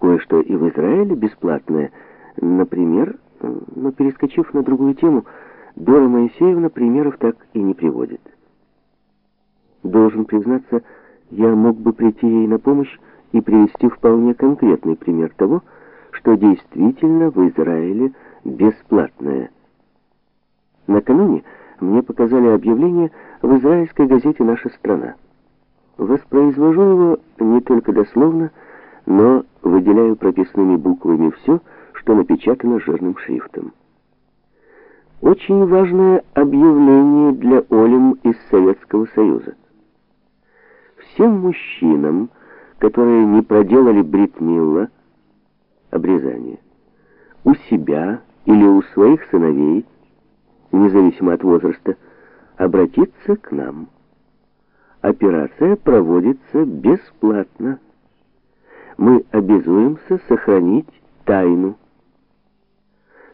кое-что и в Израиле бесплатное. Например, но перескочив на другую тему, Дора Моисеевна примеров так и не приводит. Должен признаться, я мог бы прийти ей на помощь и привести вполне конкретный пример того, что действительно в Израиле бесплатное. Накануне мне показали объявление в израильской газете «Наша страна». Воспроизвожу его не только дословно, но выделяю прописными буквами все, что напечатано жирным шрифтом. Очень важное объявление для Олем из Советского Союза. Всем мужчинам, которые не проделали бритмилла, обрезание, у себя или у своих сыновей, независимо от возраста, обратиться к нам. Операция проводится бесплатно. Мы обязуемся сохранить тайну.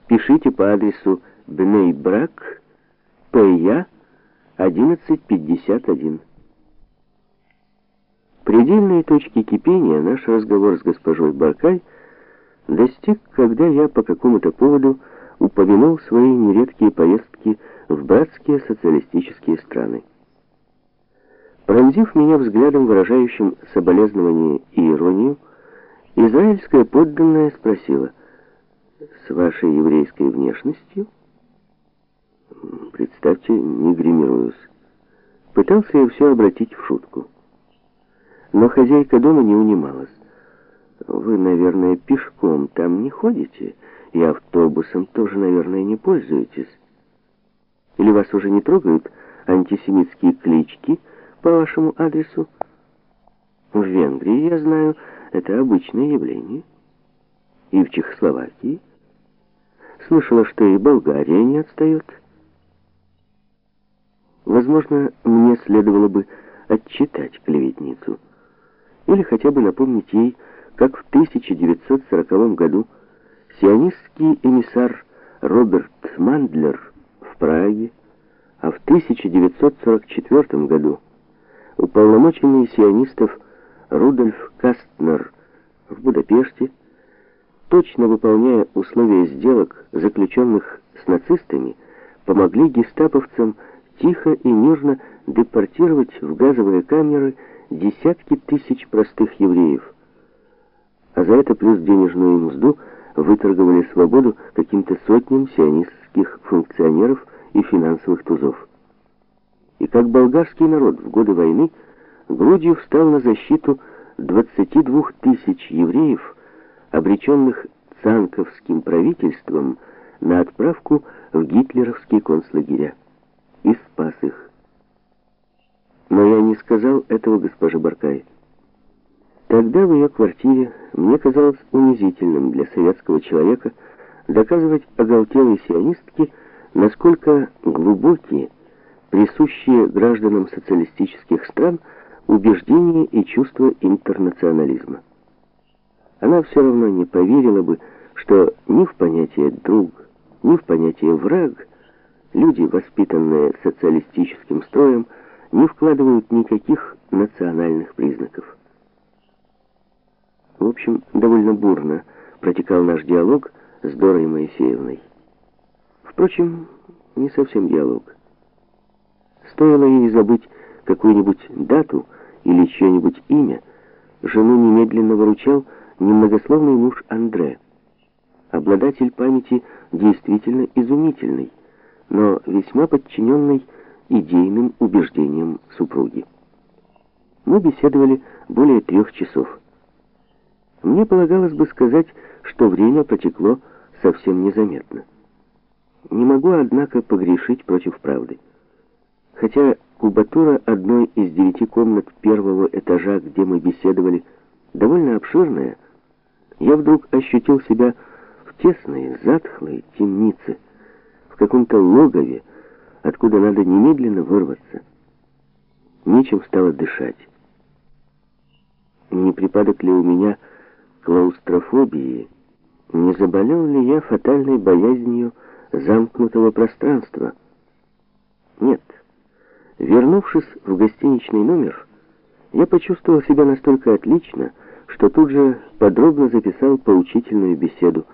Пишите по адресу Бнейбрак, П.Я., 1151. Предельной точки кипения наш разговор с госпожой Баркай достиг, когда я по какому-то поводу упомянул свои нередкие поездки в братские социалистические страны. Пронзив меня взглядом, выражающим соболезнование и иронию, израильская подданная спросила, «С вашей еврейской внешностью?» Представьте, не гримируюсь. Пытался я все обратить в шутку. Но хозяйка дома не унималась. «Вы, наверное, пешком там не ходите, и автобусом тоже, наверное, не пользуетесь. Или вас уже не трогают антисемитские клички по вашему адресу? В Венгрии, я знаю, это обычное явление. И в Чехословакии. Слышала, что и Болгария не отстает. Возможно, мне следовало бы отчитать клеветницу. Или хотя бы напомнить ей, как в 1940 году сионистский эмиссар Роберт Мандлер в Праге, а в 1944 году уполномоченный сионистов Рудольф Кастнер в Будапеште, точно выполняя условия сделок, заключенных с нацистами, помогли гестаповцам тихо и мирно депортировать в газовые камеры десятки тысяч простых евреев. А за это плюс денежную мзду выторговали свободу каким-то сотням сионистских функционеров и финансовых тузов. И как болгарский народ в годы войны грудью встал на защиту 22 тысяч евреев, обреченных цанковским правительством на отправку в гитлеровские концлагеря, и спас их. Но я не сказал этого госпоже Баркай. Тогда в ее квартире мне казалось унизительным для советского человека доказывать оголтелой сионистке, насколько глубокие, присущие гражданам социалистических стран, убеждения и чувства интернационализма. Она все равно не поверила бы, что ни в понятие «друг», ни в понятие «враг» люди, воспитанные социалистическим строем, не вкладывают никаких национальных признаков. В общем, довольно бурно протекал наш диалог с Дорой Моисеевной. Впрочем, не совсем диалог. Стоило ей забыть какую-нибудь дату или чье-нибудь имя, жену немедленно выручал немногословный муж Андре. Обладатель памяти действительно изумительный, но весьма подчиненный идейным убеждениям супруги. Мы беседовали более трех часов. Мне полагалось бы сказать, что время потекло совсем незаметно. Не могу, однако, погрешить против правды. Хотя кубатура одной из девяти комнат первого этажа, где мы беседовали, довольно обширная, я вдруг ощутил себя в тесной, затхлой темнице, в каком-то логове, откуда надо немедленно вырваться. Нечем стало дышать. Не припадок ли у меня клаустрофобии, не заболел ли я фатальной боязнью замкнутого пространства? Нет. Вернувшись в гостиничный номер, я почувствовал себя настолько отлично, что тут же подробно записал поучительную беседу